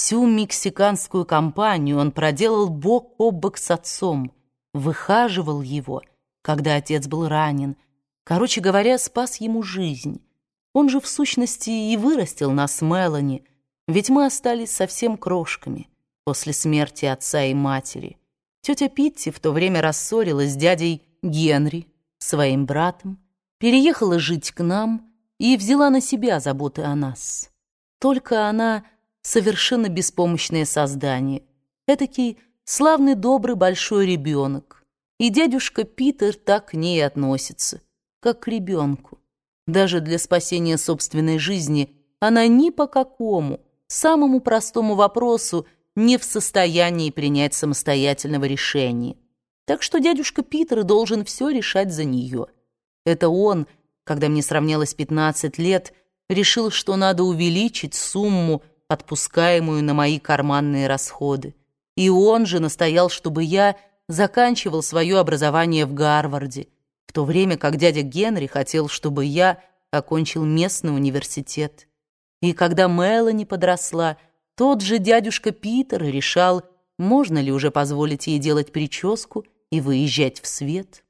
Всю мексиканскую кампанию он проделал бок о бок с отцом, выхаживал его, когда отец был ранен. Короче говоря, спас ему жизнь. Он же, в сущности, и вырастил нас Мелани, ведь мы остались совсем крошками после смерти отца и матери. Тетя Питти в то время рассорилась с дядей Генри, своим братом, переехала жить к нам и взяла на себя заботы о нас. Только она совершенно беспомощное создание, этакий славный добрый большой ребенок. И дядюшка Питер так к ней относится, как к ребенку. Даже для спасения собственной жизни она ни по какому, самому простому вопросу не в состоянии принять самостоятельного решения. Так что дядюшка Питер должен все решать за нее. Это он, когда мне сравнялось 15 лет, решил, что надо увеличить сумму, отпускаемую на мои карманные расходы. И он же настоял, чтобы я заканчивал свое образование в Гарварде, в то время как дядя Генри хотел, чтобы я окончил местный университет. И когда Мелани подросла, тот же дядюшка Питер решал, можно ли уже позволить ей делать прическу и выезжать в свет.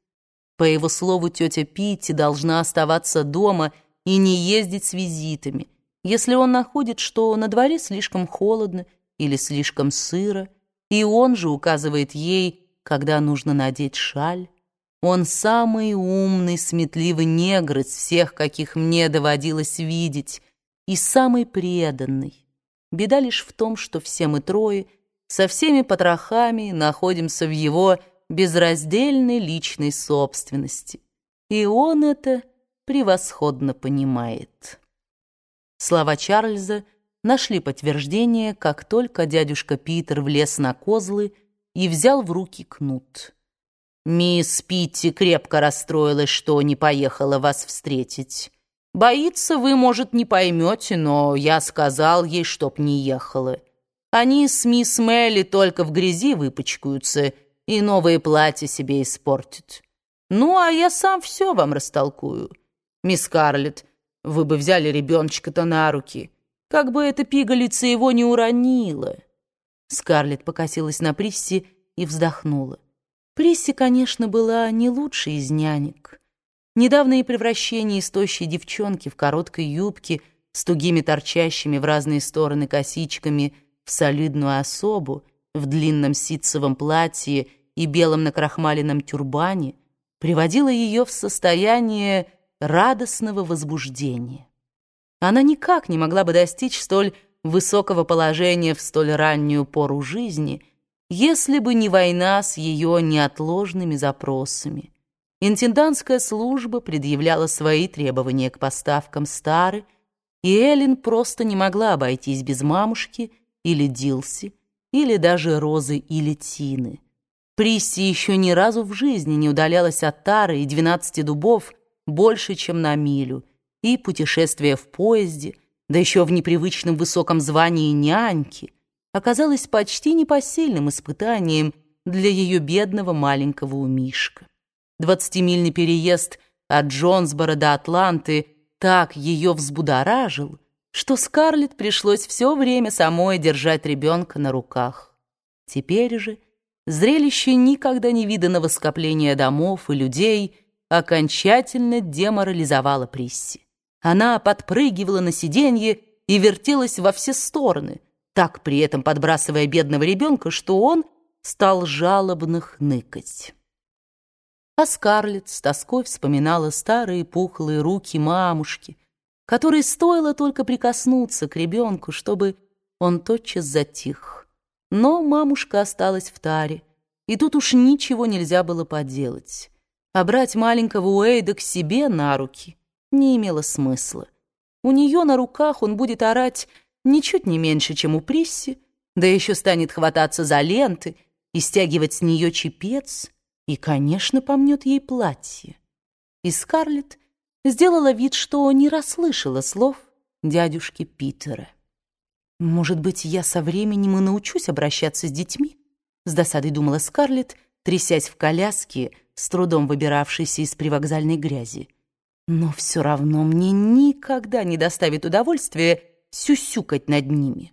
По его слову, тетя Питти должна оставаться дома и не ездить с визитами, если он находит, что на дворе слишком холодно или слишком сыро, и он же указывает ей, когда нужно надеть шаль. Он самый умный, сметливый негр из всех, каких мне доводилось видеть, и самый преданный. Беда лишь в том, что все мы трое со всеми потрохами находимся в его безраздельной личной собственности, и он это превосходно понимает. Слова Чарльза нашли подтверждение, как только дядюшка Питер влез на козлы и взял в руки кнут. «Мисс Питти крепко расстроилась, что не поехала вас встретить. Боится, вы, может, не поймете, но я сказал ей, чтоб не ехала. Они с мисс Мелли только в грязи выпачкаются и новые платья себе испортят. Ну, а я сам все вам растолкую. Мисс Карлетт, вы бы взяли ребеночка-то на руки, как бы эта пигалица его не уронила». Скарлетт покосилась на Присси и вздохнула. Присси, конечно, была не лучшей из нянек. Недавнее превращение из тощей девчонки в короткой юбке с тугими торчащими в разные стороны косичками в солидную особу, в длинном ситцевом платье и белом накрахмаленном тюрбане приводило ее в состояние радостного возбуждения. Она никак не могла бы достичь столь высокого положения в столь раннюю пору жизни, если бы не война с ее неотложными запросами. Интендантская служба предъявляла свои требования к поставкам Стары, и Эллен просто не могла обойтись без мамушки или Дилси, или даже Розы или Тины. Присси еще ни разу в жизни не удалялась от Тары и двенадцати дубов больше, чем на милю, и путешествие в поезде, да еще в непривычном высоком звании няньки, оказалось почти непосильным испытанием для ее бедного маленького умишка. Двадцатимильный переезд от Джонсбора до Атланты так ее взбудоражил, что Скарлетт пришлось все время самой держать ребенка на руках. Теперь же зрелище никогда не виданного скопления домов и людей окончательно деморализовало Присси. Она подпрыгивала на сиденье и вертелась во все стороны, так при этом подбрасывая бедного ребенка, что он стал жалобно хныкать. А Скарлетт с тоской вспоминала старые пухлые руки мамушки, которой стоило только прикоснуться к ребенку, чтобы он тотчас затих. Но мамушка осталась в таре, и тут уж ничего нельзя было поделать. А брать маленького Уэйда к себе на руки не имело смысла. У нее на руках он будет орать ничуть не меньше, чем у Присси, да еще станет хвататься за ленты и стягивать с нее чепец, и, конечно, помнет ей платье. И Скарлетт сделала вид, что не расслышала слов дядюшки Питера. «Может быть, я со временем и научусь обращаться с детьми?» С досадой думала Скарлетт, трясясь в коляске, с трудом выбиравшейся из привокзальной грязи. Но все равно мне никогда не доставит удовольствия сюсюкать над ними.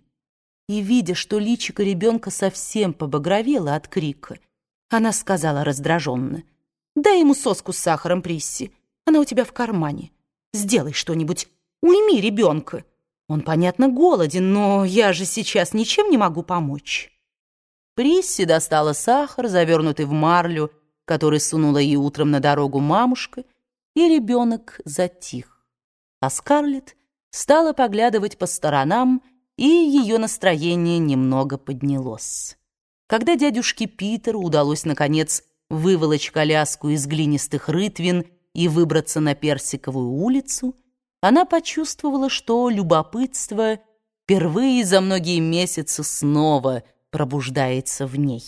И, видя, что личико ребенка совсем побагровело от крика, она сказала раздраженно, «Дай ему соску с сахаром, Присси, она у тебя в кармане. Сделай что-нибудь, уйми ребенка. Он, понятно, голоден, но я же сейчас ничем не могу помочь». Присси достала сахар, завернутый в марлю, который сунула ей утром на дорогу мамушка, и ребенок затих. А Скарлетт стала поглядывать по сторонам, и ее настроение немного поднялось. Когда дядюшке Питеру удалось, наконец, выволочь коляску из глинистых рытвин и выбраться на Персиковую улицу, она почувствовала, что любопытство впервые за многие месяцы снова пробуждается в ней.